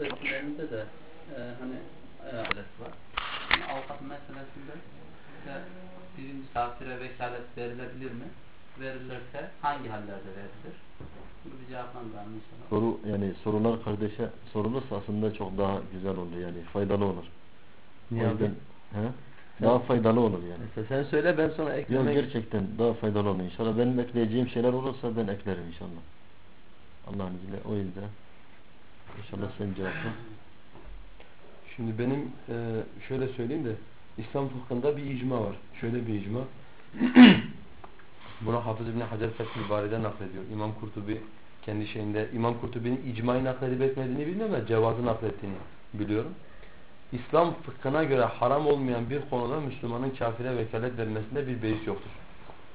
meselesinde de e, hani e, var. Yani avukat meselesinde işte birinci kafire vekalet verilebilir mi? Verilirse hangi hallerde verilir? Bunu bir cevaplandıralım inşallah. Soru yani sorular kardeşe sorulursa aslında çok daha güzel olur yani faydalı olur. Niye o yüzden he? Daha faydalı olur yani. Mesela sen söyle ben sonra Yok eklemek... gerçekten daha faydalı olur inşallah. Benim ekleyeceğim şeyler olursa ben eklerim inşallah. Allah'ın izniyle o yüzden. İnşallah sen cevapla. Şimdi benim e, şöyle söyleyeyim de İslam fıkhında bir icma var. Şöyle bir icma. Buna Hafız İbni Hacer Fethül Bari'den naklediyor. İmam Kurtubi kendi şeyinde İmam Kurtubi'nin icmayı nakledip etmediğini bilmiyorum ama cevazı naklettiğini biliyorum. İslam fıkhına göre haram olmayan bir konuda Müslümanın kafire vekalet vermesinde bir beis yoktur.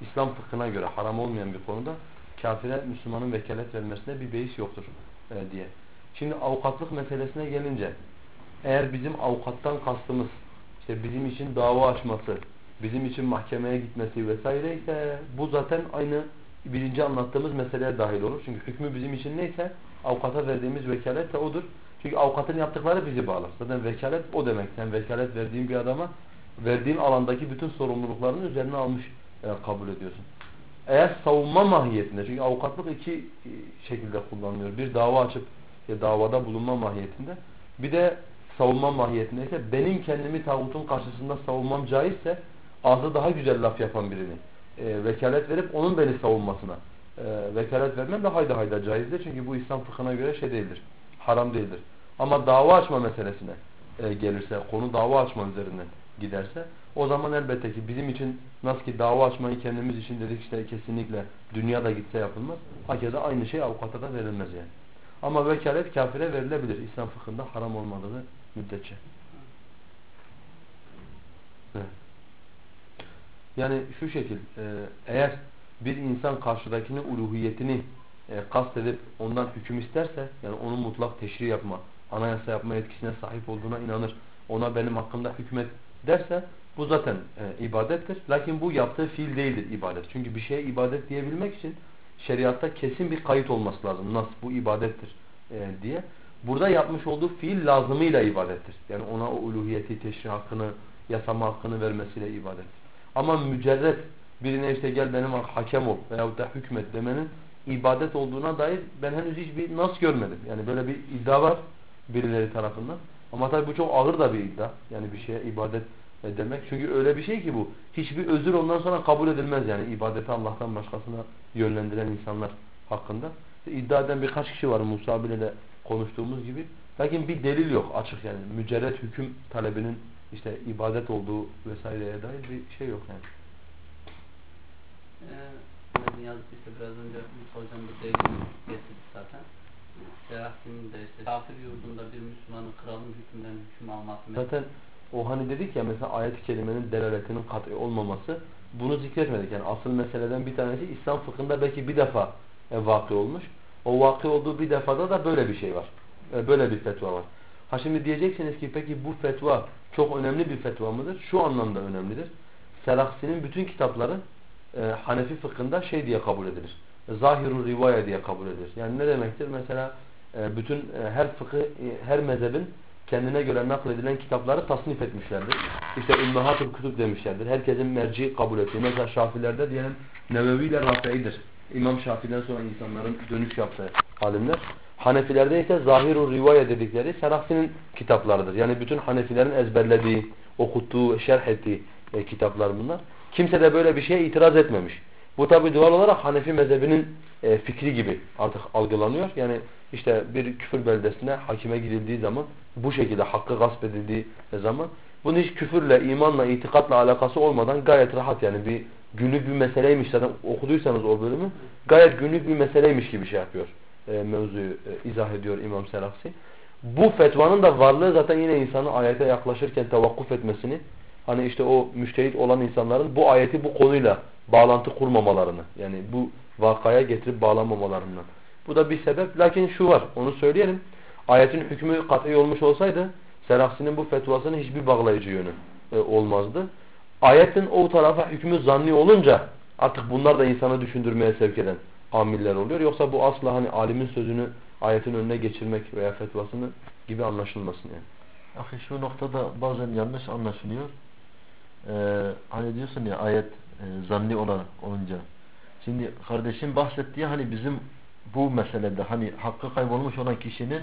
İslam fıkhına göre haram olmayan bir konuda kafire Müslümanın vekalet vermesinde bir beis yoktur e, diye. Şimdi avukatlık meselesine gelince eğer bizim avukattan kastımız işte bizim için dava açması, bizim için mahkemeye gitmesi vesaire ise bu zaten aynı birinci anlattığımız meseleye dahil olur. Çünkü hükmü bizim için neyse avukata verdiğimiz vekalet de odur. Çünkü avukatın yaptıkları bizi bağlar. Zaten vekalet o demek. Sen vekalet verdiğin bir adama verdiğin alandaki bütün sorumluluklarını üzerine almış e, kabul ediyorsun. Eğer savunma mahiyetinde çünkü avukatlık iki e, şekilde kullanılıyor. Bir dava açıp ya davada bulunma mahiyetinde. Bir de savunma mahiyetinde ise benim kendimi tağutun karşısında savunmam caizse ağzı daha güzel laf yapan birini e, vekalet verip onun beni savunmasına e, vekalet vermem de hayda hayda caizdir. Çünkü bu İslam fıkhına göre şey değildir. Haram değildir. Ama dava açma meselesine e, gelirse, konu dava açma üzerinden giderse o zaman elbette ki bizim için nasıl ki dava açmayı kendimiz için dedik işte kesinlikle dünyada gitse yapılmaz. Hakeza aynı şey avukata da verilmez yani. Ama vekalet kafire verilebilir. İslam fıkhında haram olmadığı müddetçe. Yani şu şekil e, eğer bir insan karşıdakinin uluhiyetini e, kastedip ondan hüküm isterse yani onun mutlak teşri yapma, anayasa yapma yetkisine sahip olduğuna inanır. Ona benim hakkımda hükmet derse bu zaten e, ibadettir. Lakin bu yaptığı fiil değildir ibadet. Çünkü bir şeye ibadet diyebilmek için şeriatta kesin bir kayıt olması lazım. Nasıl bu ibadettir e, diye. Burada yapmış olduğu fiil lazımıyla ibadettir. Yani ona o uluhiyeti, teşri hakkını, yasama hakkını vermesiyle ibadettir. Ama mücerret birine işte gel benim hakem ol veyahut da hükmet demenin ibadet olduğuna dair ben henüz hiçbir nas görmedim. Yani böyle bir iddia var birileri tarafından. Ama tabi bu çok ağır da bir iddia. Yani bir şeye ibadet demek. Çünkü öyle bir şey ki bu. Hiçbir özür ondan sonra kabul edilmez yani ibadeti Allah'tan başkasına yönlendiren insanlar hakkında. İşte iddia eden birkaç kişi var Musa de konuştuğumuz gibi. Lakin bir delil yok açık yani. Mücerret hüküm talebinin işte ibadet olduğu vesaireye dair bir şey yok yani. Ee, işte biraz önce Musa Hocam da delil getirdi zaten. Selahattin'in de işte kafir yurdunda bir Müslümanın kralın hükmünden hüküm alması Zaten o hani dedik ya mesela ayet-i kerimenin delaletinin kat'i olmaması bunu zikretmedik. Yani asıl meseleden bir tanesi İslam fıkhında belki bir defa e, vakı olmuş. O vakı olduğu bir defada da böyle bir şey var. E, böyle bir fetva var. Ha şimdi diyeceksiniz ki peki bu fetva çok önemli bir fetva mıdır? Şu anlamda önemlidir. Selaksi'nin bütün kitapları e, Hanefi fıkhında şey diye kabul edilir. Zahirun rivaya diye kabul edilir. Yani ne demektir? Mesela e, bütün e, her fıkı, e, her mezhebin kendine göre nakledilen kitapları tasnif etmişlerdir. İşte Ümmühat-ül Kutub demişlerdir. Herkesin merci kabul ettiği. Mesela Şafilerde diyelim Nevevi ile Rafi'idir. İmam Şafii'den sonra insanların dönüş yaptığı alimler. Hanefilerde ise Zahirul Rivaya dedikleri Seraksi'nin kitaplarıdır. Yani bütün Hanefilerin ezberlediği, okuttuğu, şerh ettiği e, kitaplar bunlar. Kimse de böyle bir şeye itiraz etmemiş. Bu tabi doğal olarak Hanefi mezhebinin e, fikri gibi artık algılanıyor. Yani işte bir küfür beldesine hakime gidildiği zaman bu şekilde hakkı gasp edildiği zaman bunun hiç küfürle, imanla, itikatla alakası olmadan gayet rahat yani bir günlük bir meseleymiş zaten okuduysanız o bölümü gayet günlük bir meseleymiş gibi şey yapıyor. E, mevzuyu e, izah ediyor İmam Selaksi. Bu fetvanın da varlığı zaten yine insanı ayete yaklaşırken tevakkuf etmesini hani işte o müştehit olan insanların bu ayeti bu konuyla bağlantı kurmamalarını yani bu vakaya getirip bağlamamalarından. Bu da bir sebep. Lakin şu var onu söyleyelim. Ayetin hükmü kat'i olmuş olsaydı Selaksi'nin bu fetvasının hiçbir bağlayıcı yönü e, olmazdı. Ayetin o tarafa hükmü zanni olunca artık bunlar da insanı düşündürmeye sevk eden amiller oluyor. Yoksa bu asla hani alimin sözünü ayetin önüne geçirmek veya fetvasını gibi anlaşılmasın yani. Ahi şu noktada bazen yanlış anlaşılıyor. Ee, hani diyorsun ya ayet e, zanni olarak olunca. Şimdi kardeşim bahsettiği hani bizim bu meselede hani hakkı kaybolmuş olan kişinin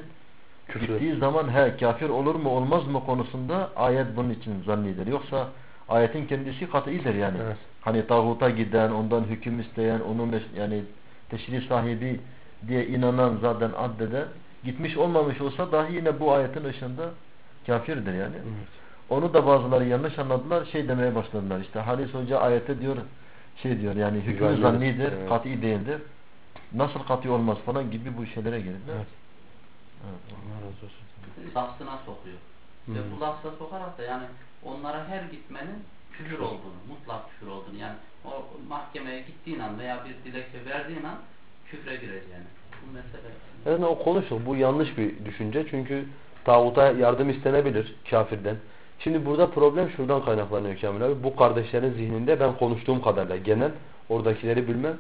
Küfür. gittiği zaman he kafir olur mu olmaz mı konusunda ayet bunun için zannidir. Yoksa ayetin kendisi kat'idir yani. Evet. Hani tağuta giden, ondan hüküm isteyen, onun meş- yani teşri sahibi diye inanan zaten addeden gitmiş olmamış olsa dahi yine bu ayetin ışığında kafirdir yani. Evet. Onu da bazıları yanlış anladılar. Şey demeye başladılar. İşte Halis Hoca ayette diyor şey diyor yani hükmü Zannidir, evet. kat'i değildir. Nasıl kat'i olmaz falan gibi bu şeylere girdiler. Evet. Evet. Allah razı olsun. lafzına sokuyor. Ve bu lafza sokarak da yani onlara her gitmenin küfür olduğunu, mutlak küfür olduğunu yani o mahkemeye gittiğin an veya bir dilekçe verdiğin an küfre gireceğini. Bu mesele. Evet o konuşulur. Bu yanlış bir düşünce. Çünkü tağuta yardım istenebilir kafirden. Şimdi burada problem şuradan kaynaklanıyor Kamil abi. Bu kardeşlerin zihninde ben konuştuğum kadarıyla genel oradakileri bilmem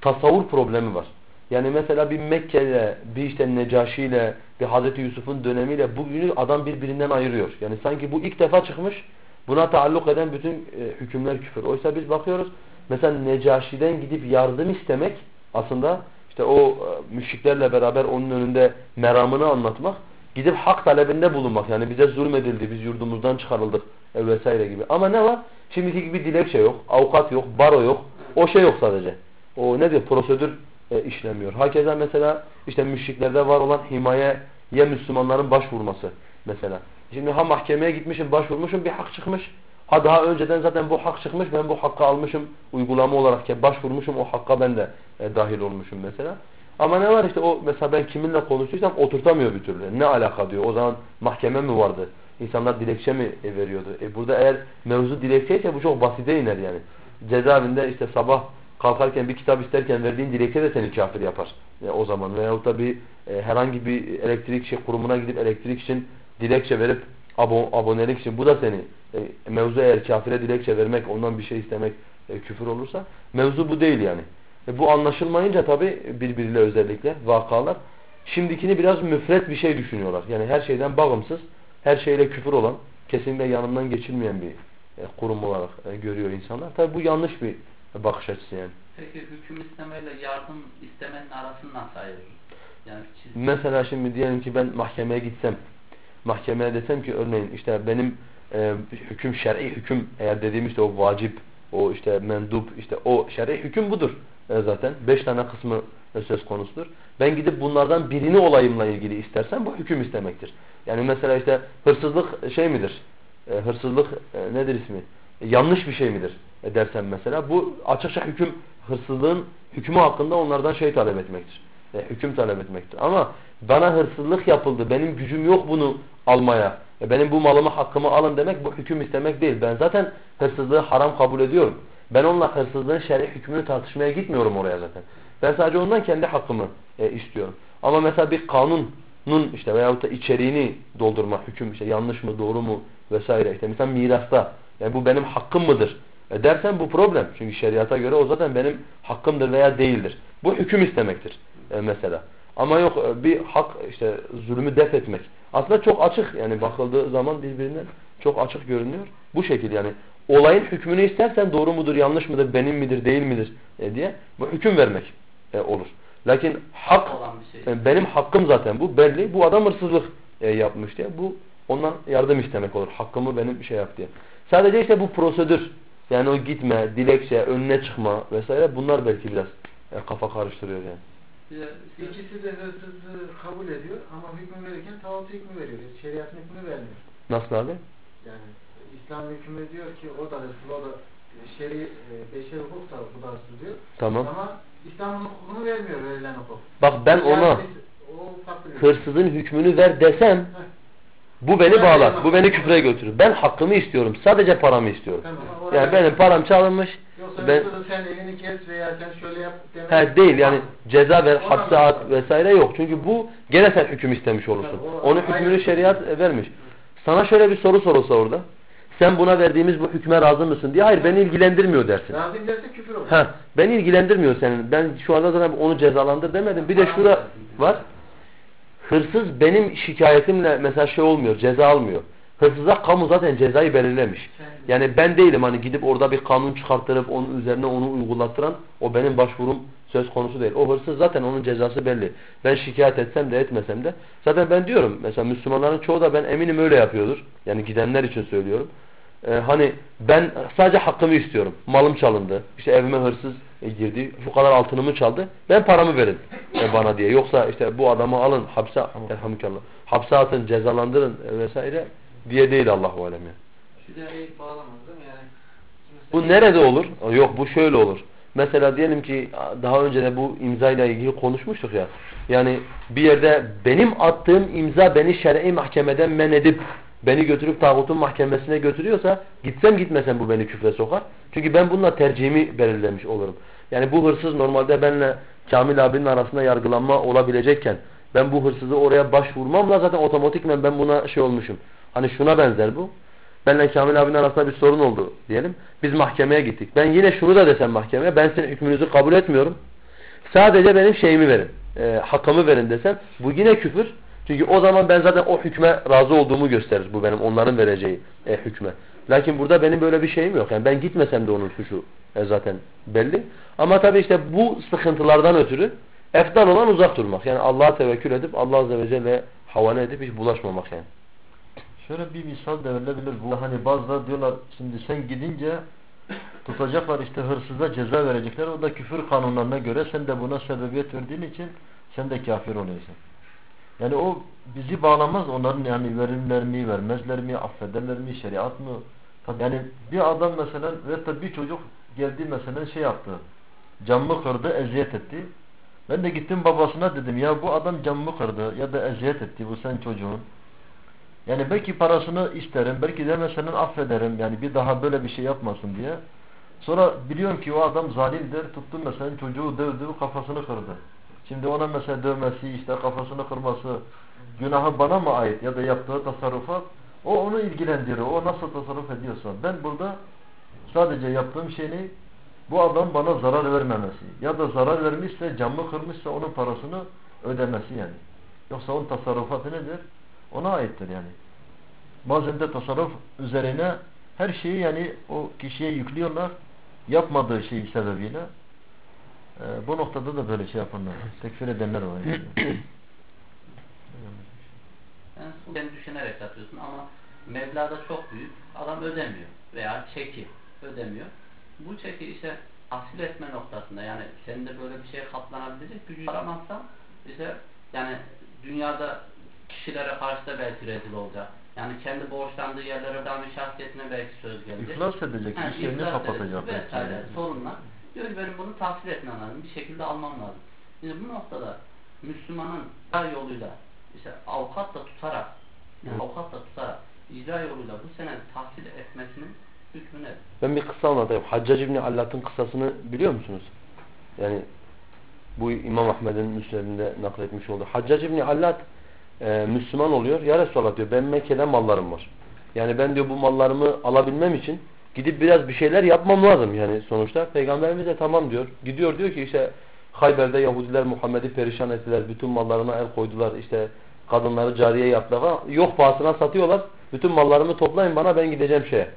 tasavvur problemi var. Yani mesela bir Mekke'yle, bir işte Necaşi ile, bir Hazreti Yusuf'un dönemiyle bugünü adam birbirinden ayırıyor. Yani sanki bu ilk defa çıkmış, buna taalluk eden bütün e, hükümler küfür. Oysa biz bakıyoruz, mesela Necaşi'den gidip yardım istemek aslında işte o e, müşriklerle beraber onun önünde meramını anlatmak, gidip hak talebinde bulunmak. Yani bize zulmedildi, biz yurdumuzdan çıkarıldık e, vesaire gibi. Ama ne var? Şimdiki gibi dilekçe yok, avukat yok, baro yok. O şey yok sadece. O nedir? Prosedür e, işlemiyor. Hakeza mesela işte müşriklerde var olan himayeye Müslümanların başvurması mesela. Şimdi ha mahkemeye gitmişim, başvurmuşum bir hak çıkmış. Ha daha önceden zaten bu hak çıkmış, ben bu hakkı almışım uygulama olarak ki başvurmuşum o hakka ben de e, dahil olmuşum mesela. Ama ne var işte o mesela ben kiminle konuştuysam oturtamıyor bir türlü. Ne alaka diyor. O zaman mahkeme mi vardı? İnsanlar dilekçe mi veriyordu? E burada eğer mevzu dilekçeyse bu çok basite iner yani. Cezaevinde işte sabah kalkarken bir kitap isterken verdiğin dilekçe de seni kafir yapar. E, o zaman veyahut da bir e, herhangi bir elektrik şey kurumuna gidip elektrik için dilekçe verip abo, abonelik için bu da seni e, mevzu eğer kafire dilekçe vermek ondan bir şey istemek e, küfür olursa mevzu bu değil yani. E, bu anlaşılmayınca tabi birbiriyle özellikle vakalar şimdikini biraz müfret bir şey düşünüyorlar. Yani her şeyden bağımsız, her şeyle küfür olan, kesinlikle yanından geçilmeyen bir e, kurum olarak e, görüyor insanlar. Tabi bu yanlış bir bakış açısı yani. Peki hüküm istemeyle yardım istemenin arasını nasıl? Yani Mesela şimdi diyelim ki ben mahkemeye gitsem, mahkemeye desem ki örneğin işte benim e, hüküm şer'i hüküm eğer dediğim işte o vacip, o işte mendup, işte o şer'i hüküm budur e, zaten. Beş tane kısmı söz konusudur. Ben gidip bunlardan birini olayımla ilgili istersem bu hüküm istemektir. Yani mesela işte hırsızlık şey midir? E, hırsızlık e, nedir ismi? E, yanlış bir şey midir? E, dersen mesela bu açıkça hüküm hırsızlığın hükmü hakkında onlardan şey talep etmektir. E, hüküm talep etmektir. Ama bana hırsızlık yapıldı. Benim gücüm yok bunu almaya. E, benim bu malımı hakkımı alın demek bu hüküm istemek değil. Ben zaten hırsızlığı haram kabul ediyorum. Ben onunla hırsızlığın şer'i hükmünü tartışmaya gitmiyorum oraya zaten. Ben sadece ondan kendi hakkımı e, istiyorum. Ama mesela bir kanunun işte veyahut da içeriğini doldurma hüküm işte yanlış mı doğru mu vesaire işte mesela mirasta yani bu benim hakkım mıdır e dersen bu problem. Çünkü şeriata göre o zaten benim hakkımdır veya değildir. Bu hüküm istemektir e, mesela. Ama yok e, bir hak işte zulmü def etmek. Aslında çok açık yani bakıldığı zaman birbirinden çok açık görünüyor. Bu şekilde yani olayın hükmünü istersen doğru mudur yanlış mıdır benim midir değil midir e, diye bu hüküm vermek e, olur. Lakin hak olan bir şey. e, benim hakkım zaten bu belli. Bu adam hırsızlık e, yapmış diye. Bu ondan yardım istemek olur. Hakkımı benim şey yap diye. Sadece işte bu prosedür yani o gitme, dilekçe, önüne çıkma vesaire bunlar belki biraz e, kafa karıştırıyor yani. İkisi de hırsızlığı kabul ediyor ama hükmü verirken tağut hükmü veriyor. Şeriatın hükmünü vermiyor. Nasıl abi? Yani İslam hükmü diyor ki o da hırsız, o da şeri, e, beşeri hukuk da bu da hırsız diyor. Tamam. Ama İslam'ın hukukunu vermiyor verilen hukuk. Bak ben ona Yani hırsızın hükmünü ver desem bu beni bağlar. Bu beni küfre götürür. Ben hakkımı istiyorum. Sadece paramı istiyorum. Tamam. Yani benim param çalınmış. Yoksa Ben sen evini kes veya sen şöyle yap demek. He değil yani ceza ver, hapse at vesaire yok. Çünkü bu gene sen hüküm istemiş olursun. Tabii, o Onun hükmünü şeriat e, vermiş. Sana şöyle bir soru sorulsa orada. Sen buna verdiğimiz bu hükme razı mısın diye hayır beni ilgilendirmiyor dersin. Razıyım derse küfür olur. Ha, beni ilgilendirmiyor senin. Ben şu anda zaten onu cezalandır demedim. Bir de şura var. hırsız benim şikayetimle mesela şey olmuyor, ceza almıyor. Hırsıza kamu zaten cezayı belirlemiş. Yani ben değilim hani gidip orada bir kanun çıkarttırıp onun üzerine onu uygulattıran o benim başvurum söz konusu değil. O hırsız zaten onun cezası belli. Ben şikayet etsem de etmesem de zaten ben diyorum mesela Müslümanların çoğu da ben eminim öyle yapıyordur. Yani gidenler için söylüyorum. Ee, hani ben sadece hakkımı istiyorum. Malım çalındı. İşte evime hırsız e, girdi. Şu kadar altınımı çaldı. Ben paramı verin e, bana diye. Yoksa işte bu adamı alın hapse elhamdülillah. Hapse atın, cezalandırın e, vesaire diye değil Allahu alem yani. Bu nerede olur? Yok bu şöyle olur. Mesela diyelim ki daha önce de bu imza ile ilgili konuşmuştuk ya. Yani bir yerde benim attığım imza beni şer'i mahkemeden men edip beni götürüp tağutun mahkemesine götürüyorsa gitsem gitmesem bu beni küfre sokar. Çünkü ben bununla tercihimi belirlemiş olurum. Yani bu hırsız normalde benle Kamil abinin arasında yargılanma olabilecekken ben bu hırsızı oraya başvurmamla zaten otomatikmen ben buna şey olmuşum. Hani şuna benzer bu. Benle Kamil abinin arasında bir sorun oldu diyelim. Biz mahkemeye gittik. Ben yine şunu da desem mahkemeye. Ben senin hükmünüzü kabul etmiyorum. Sadece benim şeyimi verin. E, hakkımı verin desem. Bu yine küfür. Çünkü o zaman ben zaten o hükme razı olduğumu gösterir. Bu benim onların vereceği e, hükme. Lakin burada benim böyle bir şeyim yok. Yani ben gitmesem de onun suçu e, zaten belli. Ama tabii işte bu sıkıntılardan ötürü efdal olan uzak durmak. Yani Allah'a tevekkül edip Allah Azze ve Celle havale edip hiç bulaşmamak yani. Şöyle bir misal de verilebilir. Bu hani bazıları diyorlar şimdi sen gidince tutacaklar işte hırsıza ceza verecekler. O da küfür kanunlarına göre sen de buna sebebiyet verdiğin için sen de kafir oluyorsun. Yani o bizi bağlamaz. Onların yani verirler mi, vermezler mi, affederler mi, şeriat mı? Yani bir adam mesela ve bir çocuk geldi mesela şey yaptı. Camımı kırdı, eziyet etti. Ben de gittim babasına dedim ya bu adam camımı kırdı ya da eziyet etti bu sen çocuğun. Yani belki parasını isterim, belki de mesela affederim yani bir daha böyle bir şey yapmasın diye. Sonra biliyorum ki o adam zalimdir, tuttum mesela çocuğu dövdü, kafasını kırdı. Şimdi ona mesela dövmesi, işte kafasını kırması günahı bana mı ait ya da yaptığı tasarrufat o onu ilgilendiriyor. O nasıl tasarruf ediyorsa. Ben burada sadece yaptığım şey ne? Bu adam bana zarar vermemesi. Ya da zarar vermişse, camı kırmışsa onun parasını ödemesi yani. Yoksa onun tasarrufatı nedir? Ona aittir yani. Bazen de tasarruf üzerine her şeyi yani o kişiye yüklüyorlar. Yapmadığı şey sebebiyle. Ee, bu noktada da böyle şey yapanlar. Tekfir edenler var. Yani. Yani sen düşünerek yapıyorsun ama meblağda çok büyük. Adam ödemiyor. Veya çeki ödemiyor. Bu çeki işte tahsil etme noktasında yani senin de böyle bir şeye katlanabilecek gücü aramazsan işte yani dünyada kişilere karşı da belki rezil olacak. Yani kendi borçlandığı yerlere dair şahsiyetine belki söz gelecek. İflas edecek, Ha, iş yerini iflas kapatacak. Vesaire sorunlar. Diyor ki benim bunu tahsil etmem lazım. Bir şekilde almam lazım. Şimdi bu noktada Müslümanın yoluyla işte avukatla tutarak yani Evet. avukatla tutarak icra yoluyla bu sene tahsil etmesinin hükmü nedir? Ben bir kısa anlatayım. Haccac İbni Allat'ın kıssasını biliyor musunuz? Yani bu İmam Ahmed'in müsnedinde nakletmiş oldu. Haccac İbni Allat e, Müslüman oluyor. Ya Resulallah diyor ben Mekke'de mallarım var. Yani ben diyor bu mallarımı alabilmem için gidip biraz bir şeyler yapmam lazım yani sonuçta. Peygamberimiz de tamam diyor. Gidiyor diyor ki işte Hayber'de Yahudiler Muhammed'i perişan ettiler. Bütün mallarına el koydular. İşte kadınları cariye yaptılar. Yok pahasına satıyorlar. Bütün mallarımı toplayın bana ben gideceğim şeye.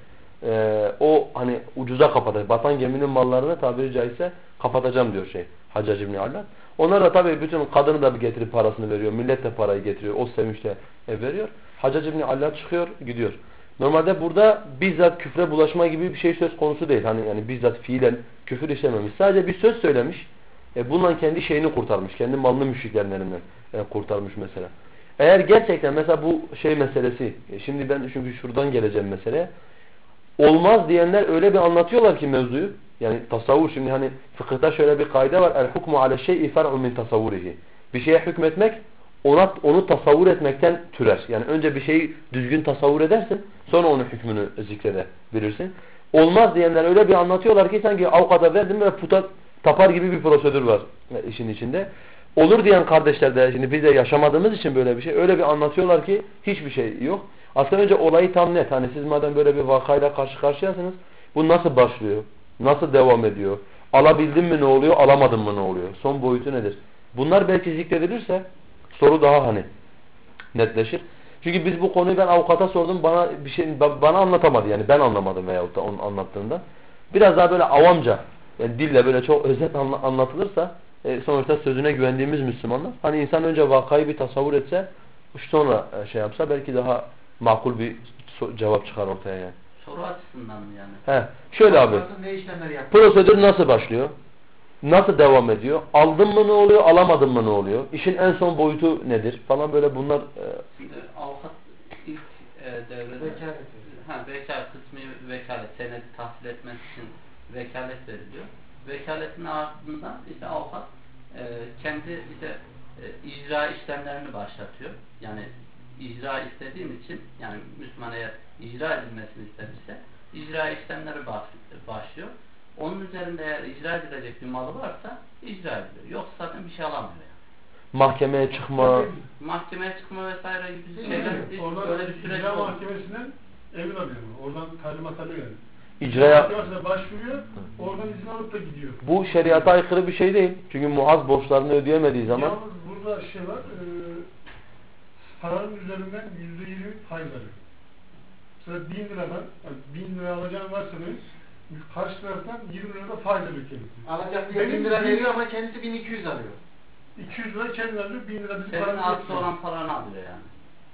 Ee, o hani ucuza kapatacak. Batan geminin mallarını tabiri caizse kapatacağım diyor şey. Haccac İbni Allah. Onlar da tabii bütün kadını da getirip parasını veriyor. Millet de parayı getiriyor. O sevinçle veriyor. Haccac İbni Allah çıkıyor gidiyor. Normalde burada bizzat küfre bulaşma gibi bir şey söz konusu değil. Hani yani bizzat fiilen küfür işlememiş. Sadece bir söz söylemiş. E, bununla kendi şeyini kurtarmış. Kendi malını müşriklerin e, kurtarmış mesela. Eğer gerçekten mesela bu şey meselesi, e, şimdi ben çünkü şuradan geleceğim meseleye. Olmaz diyenler öyle bir anlatıyorlar ki mevzuyu. Yani tasavvur şimdi hani fıkıhta şöyle bir kaide var. El hukmu ale şey'i fer'un min tasavvurihi. Bir şeye hükmetmek ona onu tasavvur etmekten türer. Yani önce bir şeyi düzgün tasavvur edersin, sonra onun hükmünü zikredebilirsin. Olmaz diyenler öyle bir anlatıyorlar ki sanki avukata verdim ve puta tapar gibi bir prosedür var işin içinde. Olur diyen kardeşler de şimdi biz de yaşamadığımız için böyle bir şey öyle bir anlatıyorlar ki hiçbir şey yok. Aslında önce olayı tam net. Hani siz madem böyle bir vakayla karşı karşıyasınız bu nasıl başlıyor? Nasıl devam ediyor? Alabildin mi ne oluyor? Alamadın mı ne oluyor? Son boyutu nedir? Bunlar belki zikredilirse soru daha hani netleşir. Çünkü biz bu konuyu ben avukata sordum bana bir şey ba- bana anlatamadı yani ben anlamadım veyahut da onun anlattığında. Biraz daha böyle avamca yani dille böyle çok özet anla- anlatılırsa e, sonuçta sözüne güvendiğimiz Müslümanlar hani insan önce vakayı bir tasavvur etse sonra e, şey yapsa belki daha makul bir cevap çıkar ortaya yani. Soru açısından mı yani? He, şöyle abi. Ne işlemler yapıyor? Prosedür nasıl başlıyor? Nasıl devam ediyor? Aldın mı ne oluyor? Alamadın mı ne oluyor? İşin en son boyutu nedir? Falan böyle bunlar e, avukat ilk e, devrede Vekalet ha, vekalet kısmı vekalet senedi tahsil etmesi için vekalet veriliyor. Vekaletin ardından işte avukat e, kendi işte e, icra işlemlerini başlatıyor. Yani icra istediğim için yani Müslüman eğer icra edilmesini istemişse icra işlemleri baş- başlıyor. Onun üzerinde eğer icra edilecek bir malı varsa icra ediliyor. Yoksa zaten bir şey alamıyor. Yani. mahkemeye çıkma Mahkemeye çıkma vesaire gibi şeyler hiç Oradan böyle bir süreç icra mahkemesinden emir alıyor. Oradan talimat alıyor yani. icraya başvuruyor, oradan izin alıp da gidiyor. bu şeriata aykırı bir şey değil. Çünkü Muaz borçlarını ödeyemediği zaman Yalnız burada şey var, e, paranın üzerinden yüzde yirmi faiz alıyor. Mesela bin liradan, yani bin lira alacağın varsa benim, karşı taraftan 20 lirada faiz alıyor kendisi. Alacak diye Benim 1000 lira veriyor ama kendisi 1200 alıyor. 200 lira kendi alıyor, 1000 lira bizim Senin paramız yetmiyor. olan paranı alıyor yani.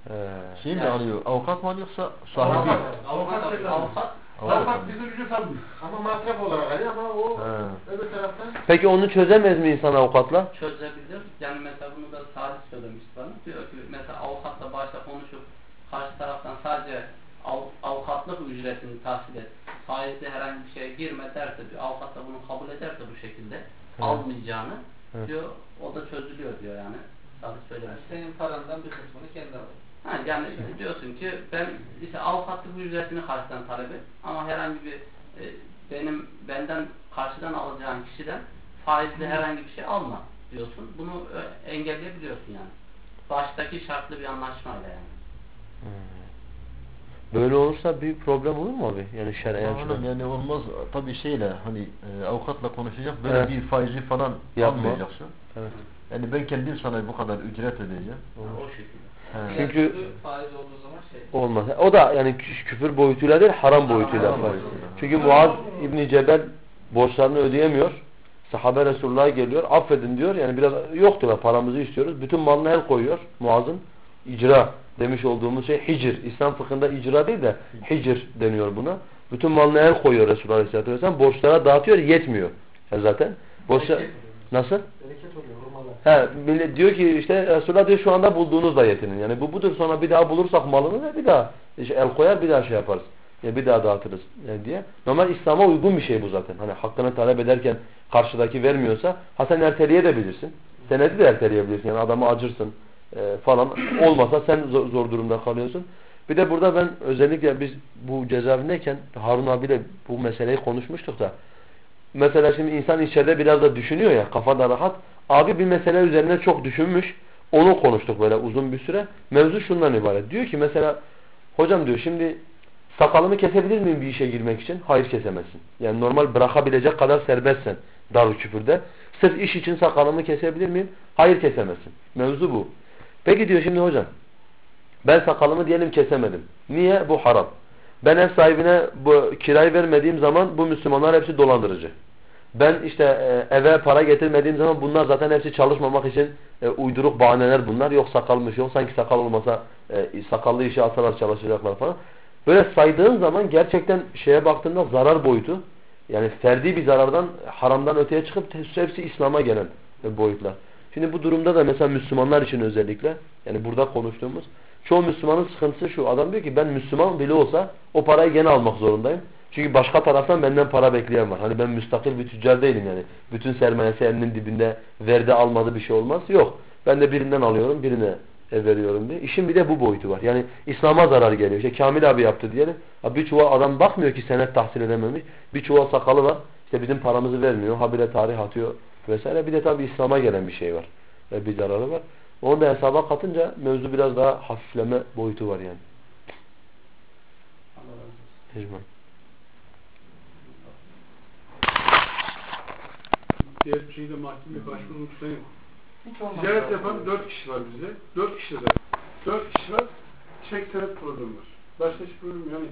He. Şey mi Yani- alıyor? Avukat mı alıyorsa sahibi? Avukat. Avukat, Avukat avukat, avukat Avukat bizden ücret almıyor. Ama masraf olarak alıyor ama o He. öbür taraftan Peki onu çözemez mi insan avukatla? çözebilir. Yani mesela bunu da Salih söylemişti bana. Diyor ki mesela avukatla başta konuşup karşı taraftan sadece av- avukatlık ücretini tahsil et. Faizli herhangi bir şeye girme derse diyor. Avukat da bunu kabul ederse bu şekilde almayacağını Evet. diyor. O da çözülüyor diyor yani. Salih söylemiş. Senin parandan bir kısmını kendi alıyor. Ha, yani diyorsun ki ben işte avukatlık ücretini karşıdan talep et ama herhangi bir e, benim benden karşıdan alacağım kişiden faizli herhangi bir şey alma diyorsun. Bunu e, engelleyebiliyorsun yani. Baştaki şartlı bir anlaşmayla yani. Böyle olursa büyük problem olur mu abi? Yani şer'e açıdan. yani olmaz tabii şeyle hani e, avukatla konuşacak böyle Evet. bir faizi falan Yapma. almayacaksın. Evet. Yani ben kendim sana bu kadar ücret ödeyeceğim. O şekilde. He. Çünkü- faiz olduğu zaman şey. Olmaz. O da yani kü- küfür boyutuyla değil haram boyutuyla. Haram boyutuyla. Çünkü Muaz İbni Cebel borçlarını ödeyemiyor. Sahabe Resulullah'a geliyor. Affedin diyor. Yani biraz yok diyorlar paramızı istiyoruz. Bütün malına el koyuyor Muaz'ın. icra demiş olduğumuz şey hicr. İslam fıkhında icra değil de hicr deniyor buna. Bütün malına el koyuyor Resulullah Aleyhisselatü Vesselam. Borçlara dağıtıyor. Yetmiyor. Ya zaten. Borçlar... Nasıl? bereket oluyor. He, millet diyor ki işte Resulullah diyor şu anda bulduğunuzla yetinin. Yani bu budur sonra bir daha bulursak malını da bir daha işte el koyar bir daha şey yaparız. Ya bir daha dağıtırız yani diye. Normal İslam'a uygun bir şey bu zaten. Hani hakkını talep ederken karşıdaki vermiyorsa ha sen erteleyebilirsin. Senedi de erteleyebilirsin. Yani adamı acırsın e, falan. Olmasa sen zor, zor durumda kalıyorsun. Bir de burada ben özellikle biz bu cezaevindeyken Harun abiyle bu meseleyi konuşmuştuk da mesela şimdi insan içeride biraz da düşünüyor ya kafada rahat. Abi bir mesele üzerine çok düşünmüş. Onu konuştuk böyle uzun bir süre. Mevzu şundan ibaret. Diyor ki mesela hocam diyor şimdi sakalımı kesebilir miyim bir işe girmek için? Hayır kesemezsin. Yani normal bırakabilecek kadar serbestsen darül küfürde. Sırf iş için sakalımı kesebilir miyim? Hayır kesemezsin. Mevzu bu. Peki diyor şimdi hocam ben sakalımı diyelim kesemedim. Niye? Bu haram. Ben ev sahibine bu kirayı vermediğim zaman bu Müslümanlar hepsi dolandırıcı. Ben işte e, eve para getirmediğim zaman bunlar zaten hepsi çalışmamak için e, uyduruk bahaneler bunlar. Yok sakalmış yok sanki sakal olmasa e, sakallı işe alsalar çalışacaklar falan. Böyle saydığın zaman gerçekten şeye baktığında zarar boyutu yani ferdi bir zarardan haramdan öteye çıkıp hepsi İslam'a gelen boyutlar. Şimdi bu durumda da mesela Müslümanlar için özellikle yani burada konuştuğumuz çoğu Müslümanın sıkıntısı şu. Adam diyor ki ben Müslüman bile olsa o parayı gene almak zorundayım. Çünkü başka taraftan benden para bekleyen var. Hani ben müstakil bir tüccar değilim yani. Bütün sermayesi elinin dibinde verdi almadı bir şey olmaz. Yok. Ben de birinden alıyorum birine e, veriyorum diye. İşin bir de bu boyutu var. Yani İslam'a zarar geliyor. İşte Kamil abi yaptı diyelim. Bir çuval adam bakmıyor ki senet tahsil edememiş. Bir çuval sakalı var. İşte bizim paramızı vermiyor. Habire tarih atıyor vesaire. Bir de tabii İslam'a gelen bir şey var. Ve bir zararı var. Onu da hesaba katınca mevzu biraz daha hafifleme boyutu var yani. Allah razı olsun. Mecbur. Diğer şeyde mahkemeye başvurmuşsa Hiç olmaz. ticaret yapan dört kişi var bizde. Dört kişi de Dört kişi var. Çek senet problemi var. Başka hiç problem yok. Yani